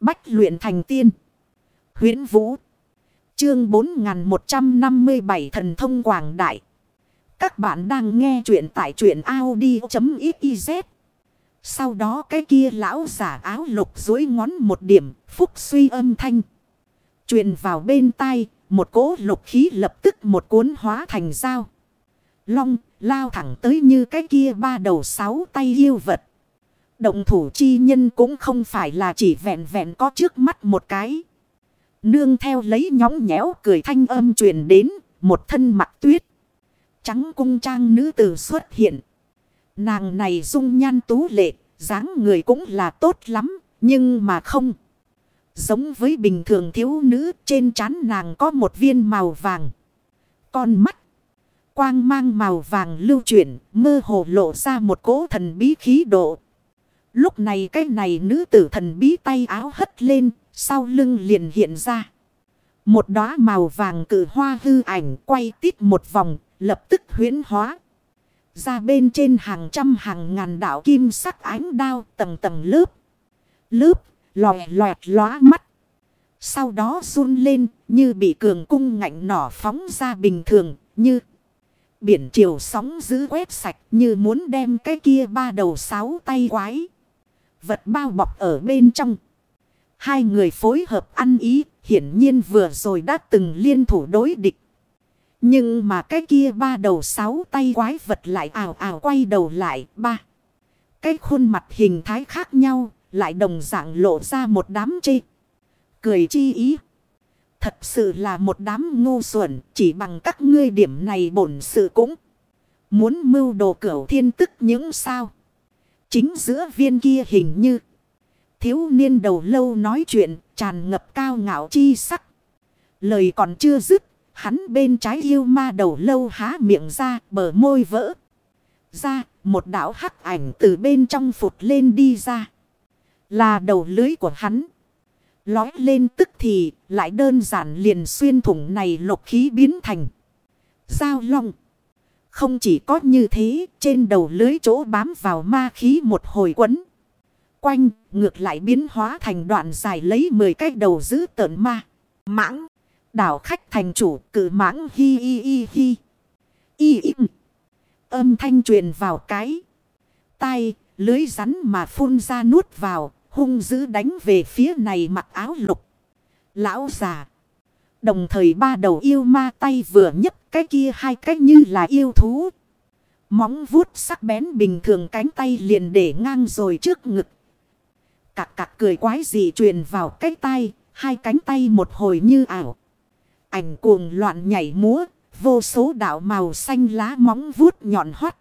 Bách luyện thành tiên. huyễn Vũ. Chương 4157 Thần thông Quảng Đại. Các bạn đang nghe truyện tại truyện Audi.xyz. Sau đó cái kia lão giả áo lục dối ngón một điểm, phúc suy âm thanh. Truyền vào bên tai, một cỗ lục khí lập tức một cuốn hóa thành dao. Long, lao thẳng tới như cái kia ba đầu sáu tay yêu vật. Động thủ chi nhân cũng không phải là chỉ vẹn vẹn có trước mắt một cái. Nương theo lấy nhóng nhẽo cười thanh âm truyền đến, một thân mặt tuyết. Trắng cung trang nữ tử xuất hiện. Nàng này dung nhan tú lệ, dáng người cũng là tốt lắm, nhưng mà không. Giống với bình thường thiếu nữ trên trán nàng có một viên màu vàng. Con mắt. Quang mang màu vàng lưu chuyển, mơ hồ lộ ra một cỗ thần bí khí độ. Lúc này cái này nữ tử thần bí tay áo hất lên, sau lưng liền hiện ra. Một đóa màu vàng cử hoa hư ảnh quay tít một vòng, lập tức huyến hóa. Ra bên trên hàng trăm hàng ngàn đạo kim sắc ánh đao tầng tầng lớp. Lớp, lòe loẹt lóa mắt. Sau đó run lên như bị cường cung ngạnh nỏ phóng ra bình thường như biển chiều sóng giữ quét sạch như muốn đem cái kia ba đầu sáu tay quái. Vật bao bọc ở bên trong. Hai người phối hợp ăn ý, hiển nhiên vừa rồi đã từng liên thủ đối địch. Nhưng mà cái kia ba đầu sáu tay quái vật lại ảo ảo quay đầu lại, ba. Cái khuôn mặt hình thái khác nhau, lại đồng dạng lộ ra một đám chê. Cười chi ý. Thật sự là một đám ngu xuẩn, chỉ bằng các ngươi điểm này bổn sự cũng. Muốn mưu đồ cửu thiên tức những sao. Chính giữa viên kia hình như. Thiếu niên đầu lâu nói chuyện, tràn ngập cao ngạo chi sắc. Lời còn chưa dứt, Hắn bên trái yêu ma đầu lâu há miệng ra, bờ môi vỡ. Ra, một đạo hắc ảnh từ bên trong phụt lên đi ra. Là đầu lưới của hắn. Lói lên tức thì, lại đơn giản liền xuyên thủng này lục khí biến thành. Giao long. Không chỉ có như thế trên đầu lưới chỗ bám vào ma khí một hồi quấn. Quanh ngược lại biến hóa thành đoạn dài lấy 10 cái đầu giữ tợn ma. Mãng. Đảo khách thành chủ cử mãng hi hi hi hi. Y im. Âm thanh truyền vào cái. Tai, lưới rắn mà phun ra nuốt vào, hung dữ đánh về phía này mặc áo lục. Lão già. Đồng thời ba đầu yêu ma tay vừa nhấc cái kia hai cái như là yêu thú. Móng vuốt sắc bén bình thường cánh tay liền để ngang rồi trước ngực. Cạc cạc cười quái gì truyền vào cái tay, hai cánh tay một hồi như ảo. Ảnh cuồng loạn nhảy múa, vô số đạo màu xanh lá móng vuốt nhọn hoắt.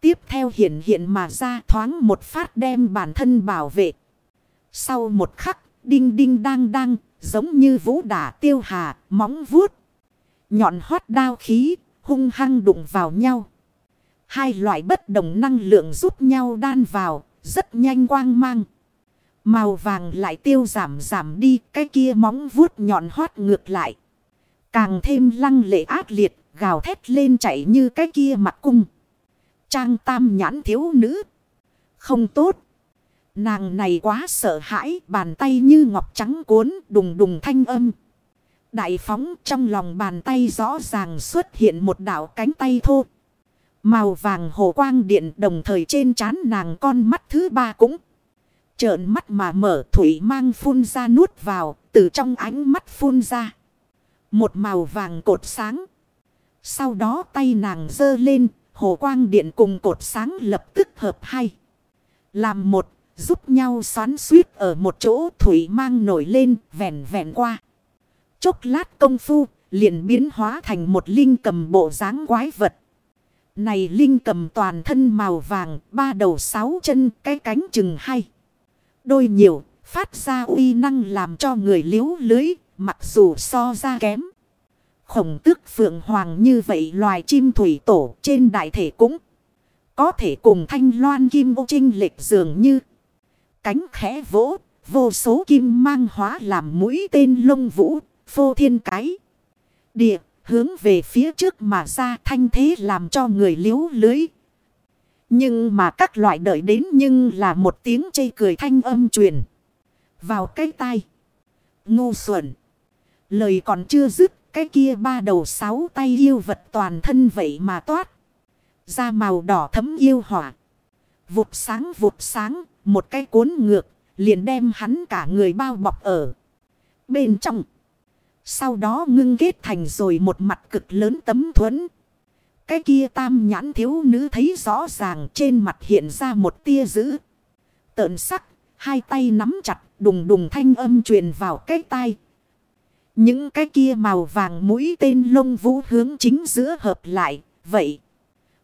Tiếp theo hiện hiện mà ra thoáng một phát đem bản thân bảo vệ. Sau một khắc, đinh đinh đang đang, giống như vũ đả tiêu hà, móng vuốt. Nhọn hoắt đao khí, hung hăng đụng vào nhau. Hai loại bất đồng năng lượng giúp nhau đan vào, rất nhanh quang mang. Màu vàng lại tiêu giảm giảm đi, cái kia móng vuốt nhọn hoắt ngược lại. Càng thêm lăng lệ ác liệt, gào thét lên chạy như cái kia mặt cung. Trang tam nhãn thiếu nữ. Không tốt. Nàng này quá sợ hãi, bàn tay như ngọc trắng cuốn, đùng đùng thanh âm. Đại phóng trong lòng bàn tay rõ ràng xuất hiện một đảo cánh tay thô. Màu vàng hồ quang điện đồng thời trên trán nàng con mắt thứ ba cũng. Trợn mắt mà mở thủy mang phun ra nuốt vào, từ trong ánh mắt phun ra. Một màu vàng cột sáng. Sau đó tay nàng dơ lên, hồ quang điện cùng cột sáng lập tức hợp hai. Làm một, giúp nhau xoắn suýt ở một chỗ thủy mang nổi lên, vẹn vẹn qua. Chốc lát công phu, liền biến hóa thành một linh cầm bộ dáng quái vật. Này linh cầm toàn thân màu vàng, ba đầu sáu chân, cái cánh chừng hai. Đôi nhiều, phát ra uy năng làm cho người liếu lưới, Mặc dù so ra kém. Khổng tước phượng hoàng như vậy loài chim thủy tổ trên đại thể cũng có thể cùng thanh loan kim ô trinh lệch dường như cánh khẽ vỗ, vô số kim mang hóa làm mũi tên lông vũ, phô thiên cái. Địa, hướng về phía trước mà ra thanh thế làm cho người liếu lưới. Nhưng mà các loại đợi đến nhưng là một tiếng chây cười thanh âm truyền Vào cái tai. Ngu xuẩn. Lời còn chưa dứt. Cái kia ba đầu sáu tay yêu vật toàn thân vậy mà toát. Ra màu đỏ thấm yêu hỏa. Vụt sáng vụt sáng. Một cái cuốn ngược. Liền đem hắn cả người bao bọc ở. Bên trong. Sau đó ngưng kết thành rồi một mặt cực lớn tấm thuẫn. Cái kia tam nhãn thiếu nữ thấy rõ ràng trên mặt hiện ra một tia dữ. Tợn sắc, hai tay nắm chặt, đùng đùng thanh âm truyền vào cái tai. Những cái kia màu vàng mũi tên lông vũ hướng chính giữa hợp lại, vậy.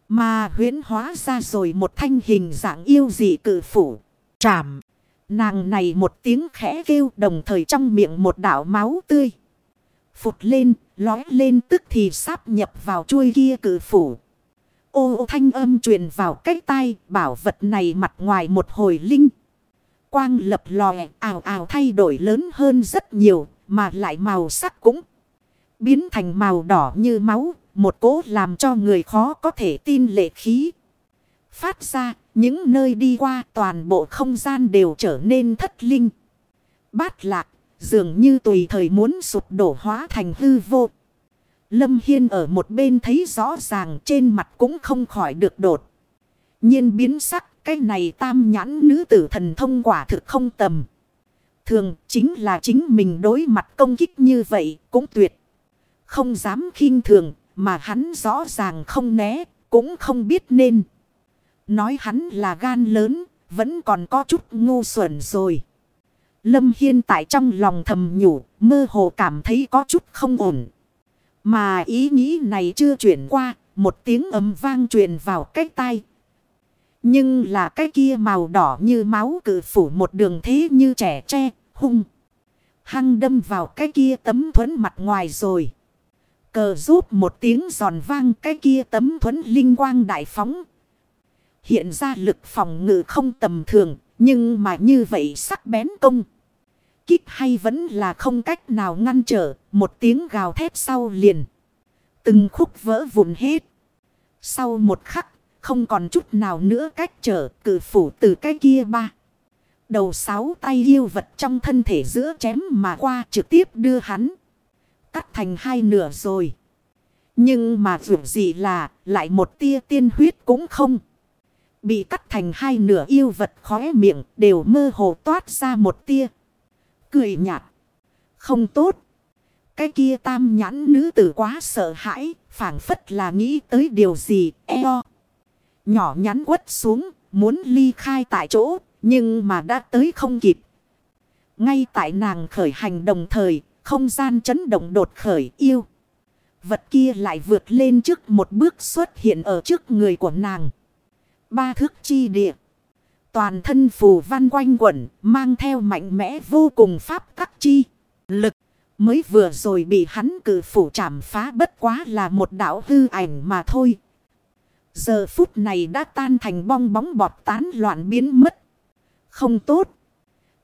Mà huyến hóa ra rồi một thanh hình dạng yêu dị cử phủ, trảm. Nàng này một tiếng khẽ kêu đồng thời trong miệng một đảo máu tươi. Phụt lên, lói lên tức thì sáp nhập vào chuôi kia cử phủ. Ô, ô thanh âm truyền vào cách tai bảo vật này mặt ngoài một hồi linh. Quang lập lòe ảo ảo thay đổi lớn hơn rất nhiều mà lại màu sắc cũng biến thành màu đỏ như máu. Một cố làm cho người khó có thể tin lệ khí. Phát ra những nơi đi qua toàn bộ không gian đều trở nên thất linh. Bát lạc, Dường như tùy thời muốn sụp đổ hóa thành hư vô. Lâm Hiên ở một bên thấy rõ ràng trên mặt cũng không khỏi được đột. nhiên biến sắc, cái này tam nhãn nữ tử thần thông quả thực không tầm. Thường chính là chính mình đối mặt công kích như vậy cũng tuyệt. Không dám khinh thường, mà hắn rõ ràng không né, cũng không biết nên. Nói hắn là gan lớn vẫn còn có chút ngu xuẩn rồi. Lâm Hiên tại trong lòng thầm nhủ, mơ hồ cảm thấy có chút không ổn. Mà ý nghĩ này chưa chuyển qua, một tiếng ấm vang truyền vào cái tai. Nhưng là cái kia màu đỏ như máu cử phủ một đường thế như trẻ tre, hung. Hăng đâm vào cái kia tấm thuẫn mặt ngoài rồi. Cờ rút một tiếng giòn vang cái kia tấm thuẫn linh quang đại phóng. Hiện ra lực phòng ngự không tầm thường, nhưng mà như vậy sắc bén công. Kích hay vẫn là không cách nào ngăn trở, một tiếng gào thét sau liền. Từng khúc vỡ vụn hết. Sau một khắc, không còn chút nào nữa cách trở cử phủ từ cái kia ba. Đầu sáu tay yêu vật trong thân thể giữa chém mà qua trực tiếp đưa hắn. Cắt thành hai nửa rồi. Nhưng mà dù gì là lại một tia tiên huyết cũng không. Bị cắt thành hai nửa yêu vật khóe miệng đều mơ hồ toát ra một tia. Cười nhạt. Không tốt. Cái kia tam nhãn nữ tử quá sợ hãi. phảng phất là nghĩ tới điều gì. Eo. Nhỏ nhắn quất xuống. Muốn ly khai tại chỗ. Nhưng mà đã tới không kịp. Ngay tại nàng khởi hành đồng thời. Không gian chấn động đột khởi, yêu. Vật kia lại vượt lên trước một bước xuất hiện ở trước người của nàng ba thước chi địa. Toàn thân phù văn quanh quẩn, mang theo mạnh mẽ vô cùng pháp các chi. Lực, mới vừa rồi bị hắn cử phủ chảm phá bất quá là một đảo hư ảnh mà thôi. Giờ phút này đã tan thành bong bóng bọt tán loạn biến mất. Không tốt.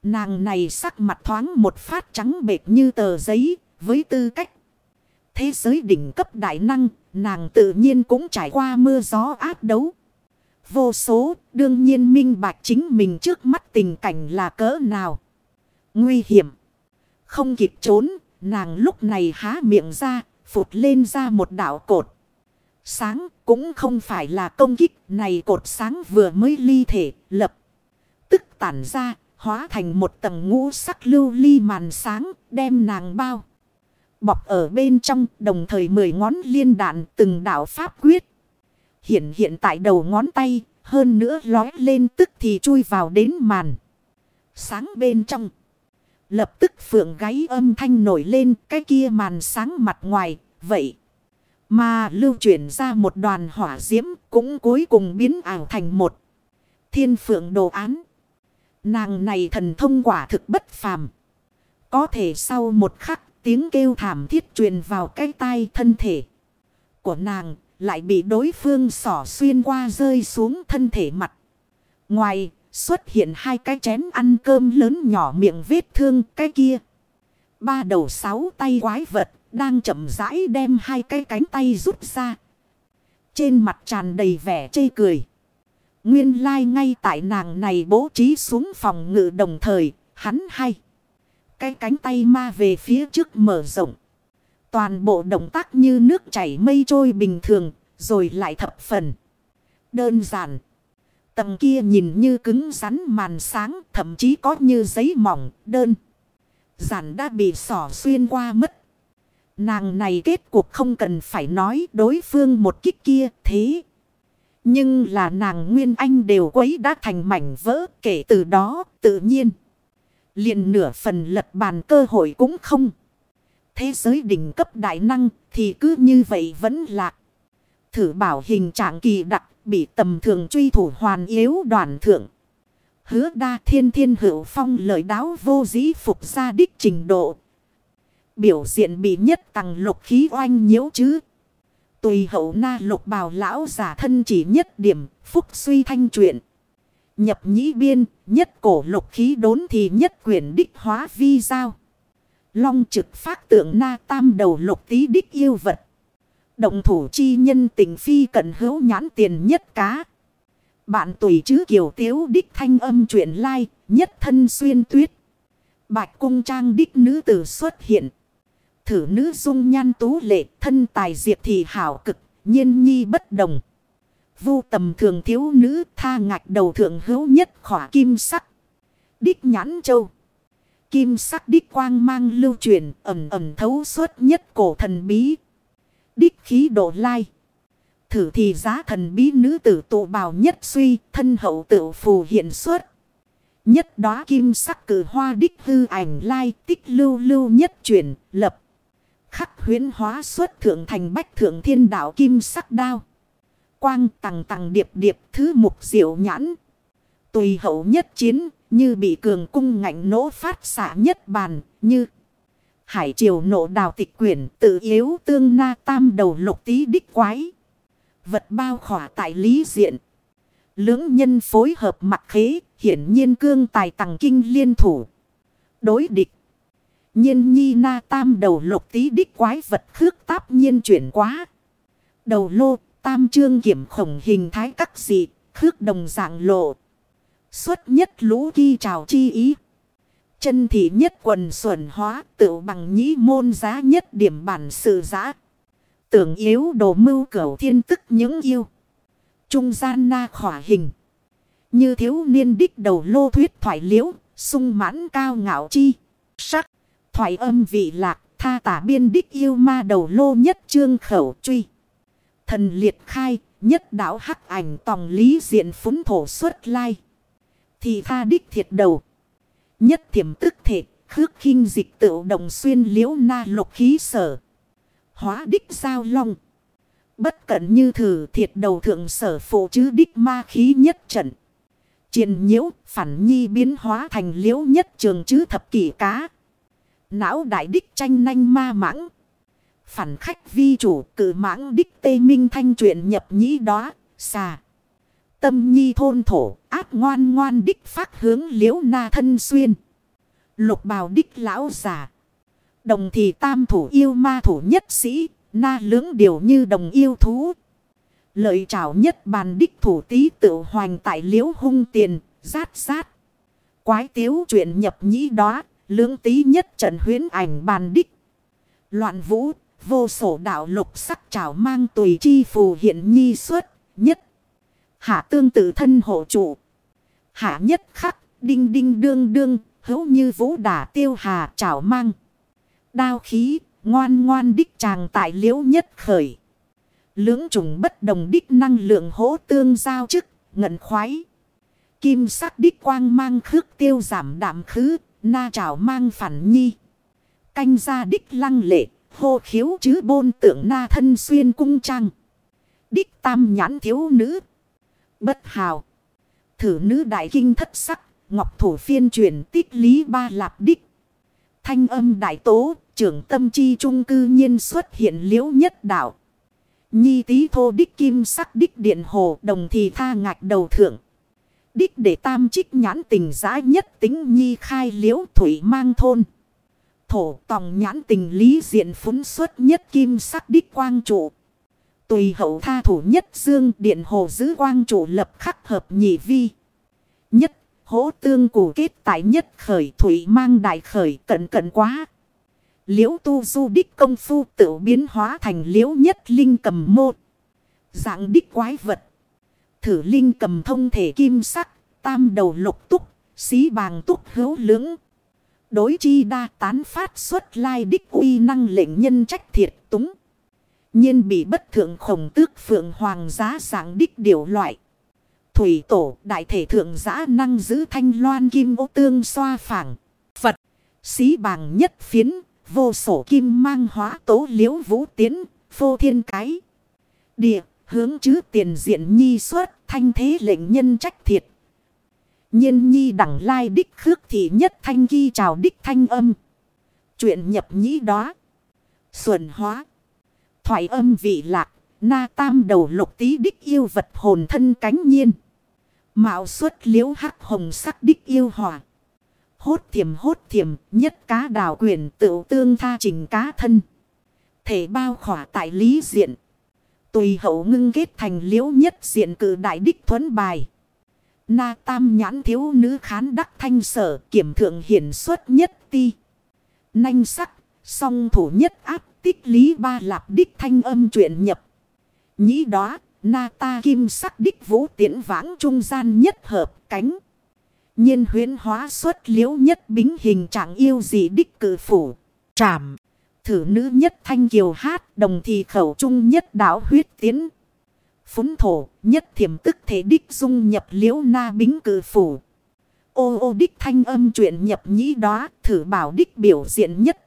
Nàng này sắc mặt thoáng một phát trắng bệt như tờ giấy, với tư cách. Thế giới đỉnh cấp đại năng, nàng tự nhiên cũng trải qua mưa gió áp đấu vô số, đương nhiên minh bạch chính mình trước mắt tình cảnh là cỡ nào. Nguy hiểm. Không kịp trốn, nàng lúc này há miệng ra, phụt lên ra một đảo cột. Sáng cũng không phải là công kích, này cột sáng vừa mới ly thể, lập. Tức tản ra, hóa thành một tầng ngũ sắc lưu ly màn sáng, đem nàng bao. Bọc ở bên trong, đồng thời mười ngón liên đạn từng đảo pháp quyết hiện hiện tại đầu ngón tay, hơn nữa lói lên tức thì chui vào đến màn. Sáng bên trong. Lập tức phượng gáy âm thanh nổi lên cái kia màn sáng mặt ngoài, vậy. Mà lưu chuyển ra một đoàn hỏa diễm cũng cuối cùng biến ảo thành một thiên phượng đồ án. Nàng này thần thông quả thực bất phàm. Có thể sau một khắc tiếng kêu thảm thiết truyền vào cái tai thân thể của nàng lại bị đối phương sỏ xuyên qua rơi xuống thân thể mặt. Ngoài, xuất hiện hai cái chén ăn cơm lớn nhỏ miệng vết thương cái kia. Ba đầu sáu tay quái vật, đang chậm rãi đem hai cái cánh tay rút ra. Trên mặt tràn đầy vẻ chê cười. Nguyên lai like ngay tại nàng này bố trí xuống phòng ngự đồng thời, Hắn hay. Cái cánh tay ma về phía trước mở rộng. Toàn bộ động tác như nước chảy mây trôi bình thường. Rồi lại thập phần. Đơn giản. Tầng kia nhìn như cứng rắn màn sáng. Thậm chí có như giấy mỏng, đơn. Giản đã bị sỏ xuyên qua mất. Nàng này kết cuộc không cần phải nói đối phương một kích kia, thế. Nhưng là nàng Nguyên Anh đều quấy đã thành mảnh vỡ, kể từ đó, tự nhiên. liền nửa phần lật bàn cơ hội cũng không. Thế giới đỉnh cấp đại năng thì cứ như vậy vẫn lạc. Thử bảo hình trạng kỳ đặc bị tầm thường truy thủ hoàn yếu đoàn thượng. Hứa đa thiên thiên hữu phong lời đáo vô dĩ phục ra đích trình độ. Biểu diện bị nhất tầng lục khí oanh nhiễu chứ. Tùy hậu na lục bào lão giả thân chỉ nhất điểm, phúc suy thanh truyện. Nhập nhĩ biên, nhất cổ lục khí đốn thì nhất quyển đích hóa vi giao. Long trực phát tượng na tam đầu lục tí đích yêu vật. Động thủ chi nhân tình phi cận hữu nhãn tiền nhất cá. Bạn tùy chứ kiểu tiếu đích thanh âm truyện lai, nhất thân xuyên tuyết. Bạch cung trang đích nữ tử xuất hiện thử nữ dung nhan tú lệ thân tài diệp thì hảo cực, nhiên nhi bất đồng. Vu tầm thường thiếu nữ tha ngạch đầu thượng hữu nhất khỏa kim sắc. Đích nhãn châu. Kim sắc đích quang mang lưu truyền ẩm ẩm thấu suốt nhất cổ thần bí. Đích khí độ lai. Thử thì giá thần bí nữ tử tụ bào nhất suy, thân hậu tự phù hiện suốt. Nhất đó kim sắc cử hoa đích hư ảnh lai, tích lưu lưu nhất chuyển, lập. Khắc huyến hóa xuất thượng thành bách thượng thiên đạo kim sắc đao. Quang tầng tầng điệp điệp thứ mục diệu nhãn. Tùy hậu nhất chiến như bị cường cung ngạnh nỗ phát xạ nhất bàn, như. Hải triều nộ đào tịch quyển tự yếu tương na tam đầu lục tí đích quái. Vật bao khỏa tại lý diện. Lưỡng nhân phối hợp mặt khế, hiển nhiên cương tài tầng kinh liên thủ. Đối địch nhiên nhi na tam đầu lục tí đích quái vật khước táp nhiên chuyển quá. Đầu lô, tam trương kiểm khổng hình thái các dị, khước đồng dạng lộ. Xuất nhất lũ ghi trào chi ý. Chân thị nhất quần xuẩn hóa tự bằng nhĩ môn giá nhất điểm bản sự giá. Tưởng yếu đồ mưu cửu thiên tức những yêu. Trung gian na khỏa hình. Như thiếu niên đích đầu lô thuyết thoại liễu, sung mãn cao ngạo chi, sắc thoại âm vị lạc, tha tả biên đích yêu ma đầu lô nhất trương khẩu truy. Thần liệt khai, nhất đảo hắc ảnh tòng lý diện phúng thổ xuất lai. Thì tha đích thiệt đầu. Nhất thiểm tức thể, khước khinh dịch tự động xuyên liễu na lục khí sở. Hóa đích giao long. Bất cẩn như thử thiệt đầu thượng sở phụ chứ đích ma khí nhất trận. Triền nhiễu phản nhi biến hóa thành liễu nhất trường chứ thập kỷ cá. Não đại đích tranh nanh ma mãng. Phản khách vi chủ cử mãng đích tê minh thanh truyện nhập nhĩ đó, xà. Tâm nhi thôn thổ, ác ngoan ngoan đích phát hướng liễu na thân xuyên. Lục bào đích lão giả. Đồng thì tam thủ yêu ma thủ nhất sĩ, na lưỡng điều như đồng yêu thú. Lợi trảo nhất bàn đích thủ tí tự hoành tại liễu hung tiền, rát rát. Quái tiếu chuyện nhập nhĩ đó, Lưỡng tí nhất trận huyến ảnh bàn đích. Loạn vũ, vô sổ đạo lục sắc trảo mang tùy chi phù hiện nhi xuất, nhất. Hạ tương tự thân hộ trụ. Hạ nhất khắc, đinh đinh đương đương, hữu như vũ đả tiêu hà trảo mang. Đao khí, ngoan ngoan đích chàng tại liễu nhất khởi. Lưỡng trùng bất đồng đích năng lượng hỗ tương giao chức, ngận khoái. Kim sắc đích quang mang khước tiêu giảm đạm khứ, Na trảo mang phản nhi. Canh ra đích lăng lệ. Hô khiếu chứ bôn tượng na thân xuyên cung trăng. Đích tam nhãn thiếu nữ. Bất hào. Thử nữ đại kinh thất sắc. Ngọc thủ phiên truyền tích lý ba lạp đích. Thanh âm đại tố. Trưởng tâm chi trung cư nhiên xuất hiện liễu nhất đạo. Nhi tí thô đích kim sắc đích điện hồ, đồng thì tha ngạch đầu thượng. Đích để tam trích nhãn tình giá nhất tính nhi khai liễu thủy mang thôn. Thổ tòng nhãn tình lý diện phúng xuất nhất kim sắc đích quang trụ. Tùy hậu tha thủ nhất dương điện hồ giữ quang trụ lập khắc hợp nhị vi. Nhất Hỗ tương củ kết tại nhất khởi thủy mang đại khởi cận cận quá. Liễu tu du đích công phu tự biến hóa thành liễu nhất linh cầm mô. Dạng đích quái vật. Thử linh cầm thông thể kim sắc, tam đầu lục túc, xí bàng túc hữu lưỡng. Đối chi đa tán phát xuất lai đích uy năng lệnh nhân trách thiệt túng nhiên bị bất thượng khổng tước phượng hoàng giá dạng đích điều loại. Thủy tổ đại thể thượng giã năng giữ thanh loan kim ô tương xoa phẳng. Phật, xí bàng nhất phiến, vô sổ kim mang hóa tố liễu vũ tiến, phô thiên cái. Địa, hướng chứ tiền diện nhi xuất, thanh thế lệnh nhân trách thiệt. Nhiên nhi đẳng lai đích khước thì nhất thanh ghi chào đích thanh âm. Chuyện nhập nhĩ đó. Xuân hóa. Thoại âm vị lạc. Na tam đầu lục tí đích yêu vật hồn thân cánh nhiên. Mạo xuất liễu hắc hồng sắc đích yêu hòa Hốt thiểm hốt thiểm nhất cá đào quyền tự tương tha trình cá thân. Thể bao khỏa tại lý diện. Tùy hậu ngưng kết thành liễu nhất diện cử đại đích thuấn bài. Na tam nhãn thiếu nữ khán đắc thanh sở kiểm thượng hiển xuất nhất ti. Nanh sắc, song thủ nhất áp tích lý ba lạp đích thanh âm chuyện nhập. Nhĩ đó, na ta kim sắc đích vũ tiễn vãng trung gian nhất hợp cánh. nhiên huyến hóa xuất liễu nhất bính hình trạng yêu dị đích cử phủ. Trảm, thử nữ nhất thanh kiều hát đồng thì khẩu trung nhất đảo huyết tiến phúng thổ, nhất thiểm tức thể đích dung nhập liễu na bính cử phủ. Ô ô đích thanh âm chuyện nhập nhĩ đó, thử bảo đích biểu diện nhất.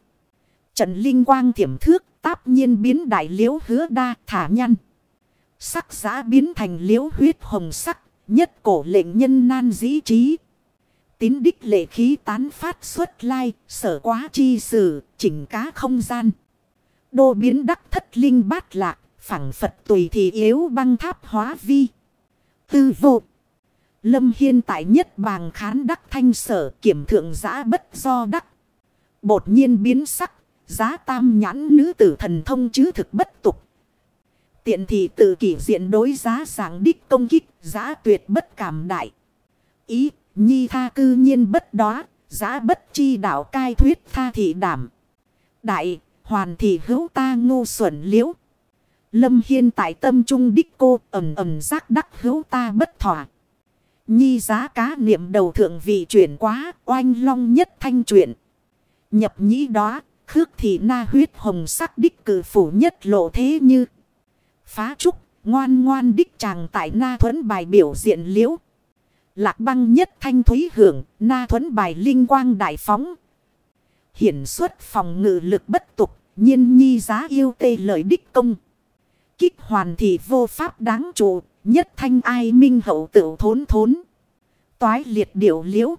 Trần Linh Quang thiểm thước, táp nhiên biến đại liễu hứa đa, thả nhăn. Sắc giá biến thành liễu huyết hồng sắc, nhất cổ lệnh nhân nan dĩ trí. Tín đích lệ khí tán phát xuất lai, sở quá chi sử, chỉnh cá không gian. Đô biến đắc thất linh bát lạc, phẳng Phật tùy thì yếu băng tháp hóa vi. Tư vụ Lâm Hiên tại nhất bàng khán đắc thanh sở kiểm thượng giã bất do đắc. Bột nhiên biến sắc, giá tam nhãn nữ tử thần thông chứ thực bất tục. Tiện thì tự kỷ diện đối giá sáng đích công kích, giá tuyệt bất cảm đại. Ý, nhi tha cư nhiên bất đó, giá bất chi đạo cai thuyết tha thị đảm. Đại, hoàn thì hữu ta ngu xuẩn liễu. Lâm Hiên tại tâm trung đích cô ẩm ẩm giác đắc hữu ta bất thỏa. Nhi giá cá niệm đầu thượng vị chuyển quá oanh long nhất thanh chuyển. Nhập nhĩ đó, khước thì na huyết hồng sắc đích cử phủ nhất lộ thế như. Phá trúc, ngoan ngoan đích chàng tại na thuẫn bài biểu diện liễu. Lạc băng nhất thanh thúy hưởng, na thuẫn bài linh quang đại phóng. Hiển xuất phòng ngự lực bất tục, nhiên nhi giá yêu tê lợi đích công kích hoàn thì vô pháp đáng trụ, nhất thanh ai minh hậu tự thốn thốn. Toái liệt điệu liễu.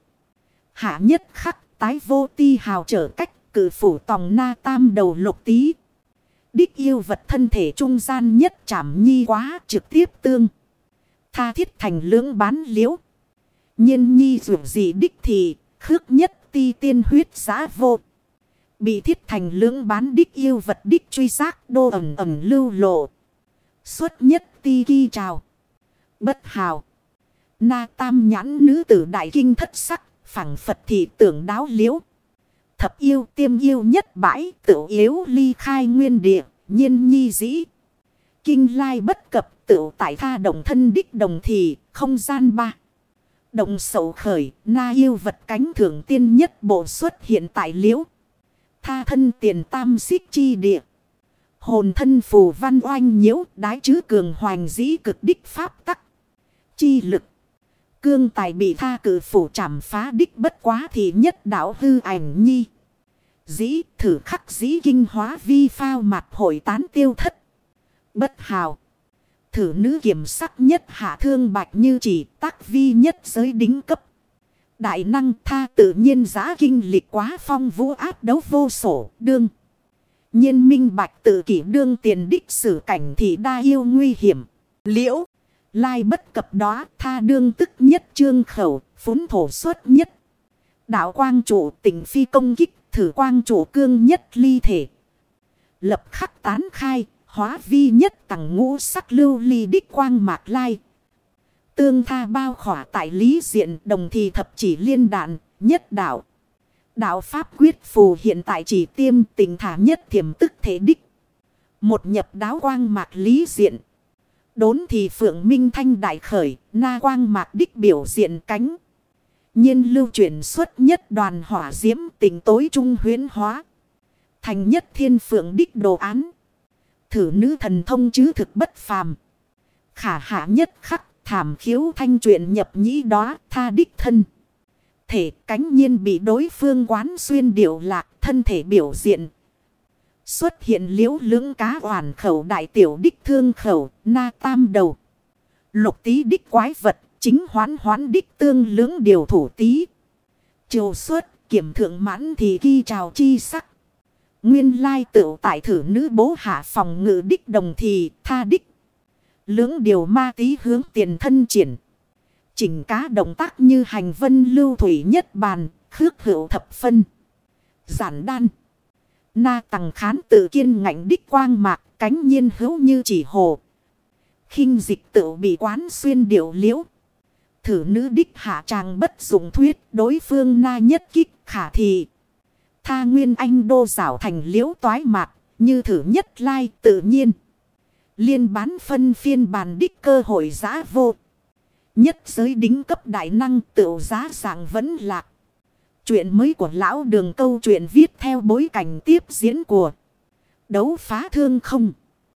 Hạ nhất khắc tái vô ti hào trở cách cử phủ tòng na tam đầu lục tí. Đích yêu vật thân thể trung gian nhất chảm nhi quá trực tiếp tương. Tha thiết thành lưỡng bán liễu. Nhiên nhi dù gì đích thì khước nhất ti tiên huyết giá vô. Bị thiết thành lưỡng bán đích yêu vật đích truy giác đô ẩm ẩm lưu lộ. Xuất nhất ti ghi trào, Bất hào. Na tam nhãn nữ tử đại kinh thất sắc. phẳng Phật thị tưởng đáo liễu. Thập yêu tiêm yêu nhất bãi tự yếu ly khai nguyên địa. Nhiên nhi dĩ. Kinh lai bất cập tự tại tha đồng thân đích đồng thì, không gian ba. Động sầu khởi, na yêu vật cánh thượng tiên nhất bộ xuất hiện tại liễu. Tha thân tiền tam xích chi địa. Hồn thân phù văn oanh nhiễu, đái chứ cường hoành dĩ cực đích pháp tắc. Chi lực. Cương tài bị tha cử phủ trảm phá đích bất quá thì nhất đảo hư ảnh nhi. Dĩ thử khắc dĩ kinh hóa vi phao mặt hội tán tiêu thất. Bất hào. Thử nữ kiểm sắc nhất hạ thương bạch như chỉ tác vi nhất giới đính cấp. Đại năng tha tự nhiên giá kinh lịch quá phong vũ áp đấu vô sổ đương nhiên minh bạch tự kỷ đương tiền đích sử cảnh thì đa yêu nguy hiểm. Liễu, lai bất cập đó tha đương tức nhất trương khẩu, phúng thổ xuất nhất. Đạo quang chủ tỉnh phi công kích, thử quang chủ cương nhất ly thể. Lập khắc tán khai, hóa vi nhất tầng ngũ sắc lưu ly đích quang mạc lai. Tương tha bao khỏa tại lý diện đồng thì thập chỉ liên đạn, nhất đạo. Đạo Pháp quyết phù hiện tại chỉ tiêm tình thả nhất thiểm tức thể đích. Một nhập đáo quang mạc lý diện. Đốn thì phượng minh thanh đại khởi, na quang mạc đích biểu diện cánh nhiên lưu chuyển xuất nhất đoàn hỏa diễm tình tối trung huyến hóa. Thành nhất thiên phượng đích đồ án. Thử nữ thần thông chứ thực bất phàm. Khả hạ nhất khắc thảm khiếu thanh truyện nhập nhĩ đó tha đích thân. Thể cánh nhiên bị đối phương quán xuyên điệu lạc thân thể biểu diện. Xuất hiện liễu lưỡng cá hoàn khẩu đại tiểu đích thương khẩu, na tam đầu. Lục tí đích quái vật chính hoán hoán đích tương lưỡng điều thủ tí. Triều xuất kiểm thượng mãn thì ghi trào chi sắc. Nguyên lai tựu tại thử nữ bố hạ phòng ngự đích đồng thì tha đích. Lưỡng điều ma tí hướng tiền thân triển. Chỉnh cá động tác như hành vân lưu thủy nhất bàn, khước hữu thập phân. Giản đan. Na tầng khán tự kiên ngạnh đích quang mạc, cánh nhiên hữu như chỉ hồ. khinh dịch tự bị quán xuyên điệu liễu. Thử nữ đích hạ tràng bất dụng thuyết, đối phương na nhất kích khả thị. Tha nguyên anh đô xảo thành liễu toái mạc, như thử nhất lai tự nhiên. Liên bán phân phiên bản đích cơ hội giá vô. Nhất giới đính cấp đại năng tự giá sàng vẫn lạc. Chuyện mới của lão đường câu chuyện viết theo bối cảnh tiếp diễn của đấu phá thương không.